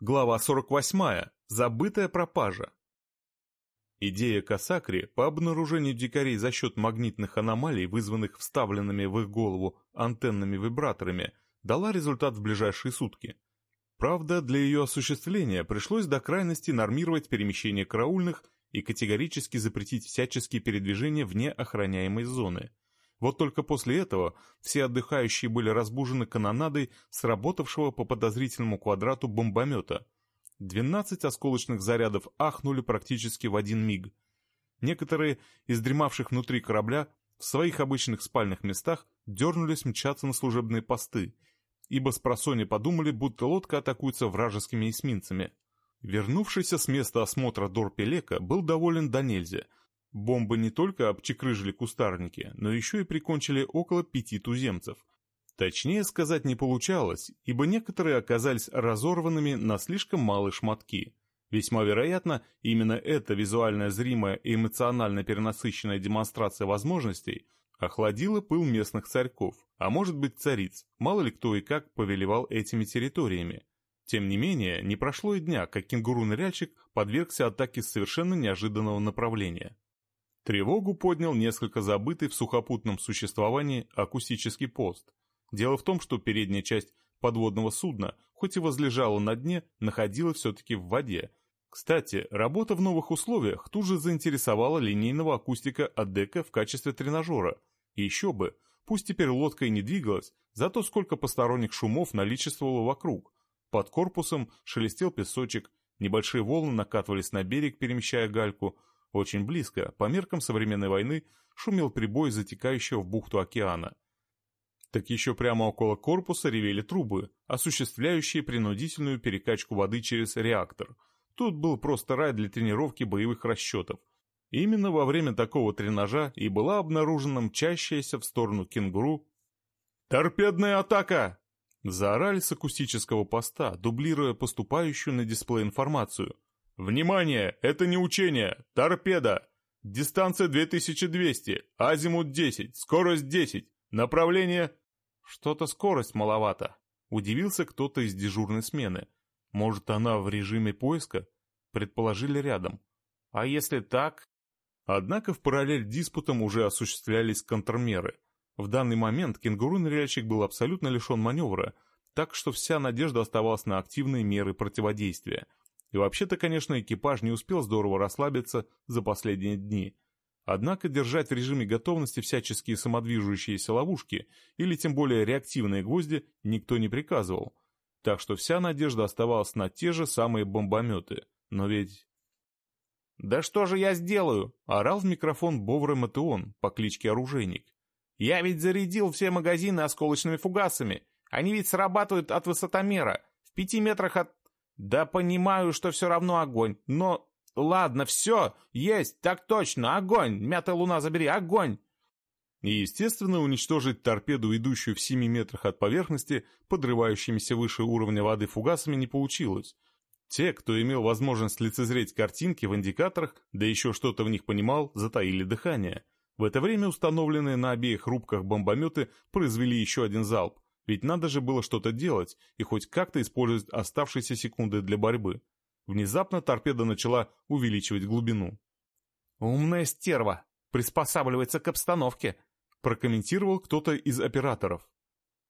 Глава 48. Забытая пропажа. Идея Касакри по обнаружению дикарей за счет магнитных аномалий, вызванных вставленными в их голову антенными вибраторами, дала результат в ближайшие сутки. Правда, для ее осуществления пришлось до крайности нормировать перемещение караульных и категорически запретить всяческие передвижения вне охраняемой зоны – вот только после этого все отдыхающие были разбужены канонадой сработавшего по подозрительному квадрату бомбомета. Двенадцать осколочных зарядов ахнули практически в один миг. Некоторые из дремавших внутри корабля в своих обычных спальных местах дернулись мчаться на служебные посты, ибо с просони подумали, будто лодка атакуется вражескими эсминцами. Вернувшийся с места осмотра Дорпелека был доволен до нельзя — Бомбы не только обчекрыжили кустарники, но еще и прикончили около пяти туземцев. Точнее сказать не получалось, ибо некоторые оказались разорванными на слишком малые шматки. Весьма вероятно, именно эта визуально зримая и эмоционально перенасыщенная демонстрация возможностей охладила пыл местных царьков, а может быть цариц, мало ли кто и как повелевал этими территориями. Тем не менее, не прошло и дня, как кенгуру-ныряльщик подвергся атаке с совершенно неожиданного направления. Тревогу поднял несколько забытый в сухопутном существовании акустический пост. Дело в том, что передняя часть подводного судна, хоть и возлежала на дне, находилась все-таки в воде. Кстати, работа в новых условиях тут же заинтересовала линейного акустика Адека в качестве тренажера. И еще бы, пусть теперь лодка и не двигалась, зато сколько посторонних шумов наличествовало вокруг. Под корпусом шелестел песочек, небольшие волны накатывались на берег, перемещая гальку – очень близко, по меркам современной войны, шумел прибой затекающего в бухту океана. Так еще прямо около корпуса ревели трубы, осуществляющие принудительную перекачку воды через реактор. Тут был просто рай для тренировки боевых расчетов. Именно во время такого тренажа и была обнаружена мчащаяся в сторону кенгуру «Торпедная атака!» Заорали с акустического поста, дублируя поступающую на дисплей информацию – «Внимание! Это не учение! Торпеда! Дистанция 2200, азимут 10, скорость 10, направление...» «Что-то скорость маловато», — удивился кто-то из дежурной смены. «Может, она в режиме поиска?» Предположили рядом. «А если так...» Однако в параллель диспутам уже осуществлялись контрмеры. В данный момент кенгуру-ныряльщик был абсолютно лишен маневра, так что вся надежда оставалась на активные меры противодействия — и вообще-то, конечно, экипаж не успел здорово расслабиться за последние дни. Однако держать в режиме готовности всяческие самодвижущиеся ловушки или тем более реактивные гвозди никто не приказывал. Так что вся надежда оставалась на те же самые бомбометы. Но ведь... «Да что же я сделаю?» — орал в микрофон Бовра Матеон по кличке Оружейник. «Я ведь зарядил все магазины осколочными фугасами. Они ведь срабатывают от высотомера. В пяти метрах от «Да понимаю, что все равно огонь, но... Ладно, все, есть, так точно, огонь! Мятая луна, забери, огонь!» И, естественно, уничтожить торпеду, идущую в 7 метрах от поверхности, подрывающимися выше уровня воды фугасами, не получилось. Те, кто имел возможность лицезреть картинки в индикаторах, да еще что-то в них понимал, затаили дыхание. В это время установленные на обеих рубках бомбометы произвели еще один залп. Ведь надо же было что-то делать и хоть как-то использовать оставшиеся секунды для борьбы. Внезапно торпеда начала увеличивать глубину. «Умная стерва! Приспосабливается к обстановке!» прокомментировал кто-то из операторов.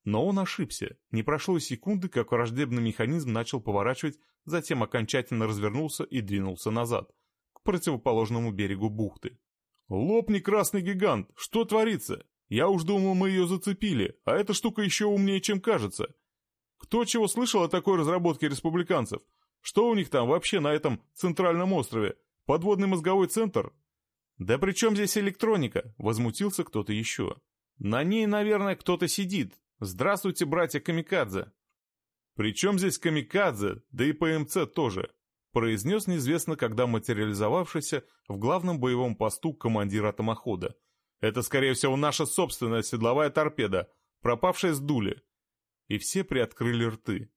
Но он ошибся. Не прошло секунды, как враждебный механизм начал поворачивать, затем окончательно развернулся и двинулся назад, к противоположному берегу бухты. «Лопни, красный гигант! Что творится? Я уж думал, мы ее зацепили, а эта штука еще умнее, чем кажется. Кто чего слышал о такой разработке республиканцев? Что у них там вообще на этом центральном острове? Подводный мозговой центр? Да при чем здесь электроника? Возмутился кто-то еще. На ней, наверное, кто-то сидит. Здравствуйте, братья Камикадзе. При чем здесь Камикадзе, да и ПМЦ тоже? Произнес неизвестно, когда материализовавшийся в главном боевом посту командир атомохода – это, скорее всего, наша собственная седловая торпеда, пропавшая с дули. И все приоткрыли рты.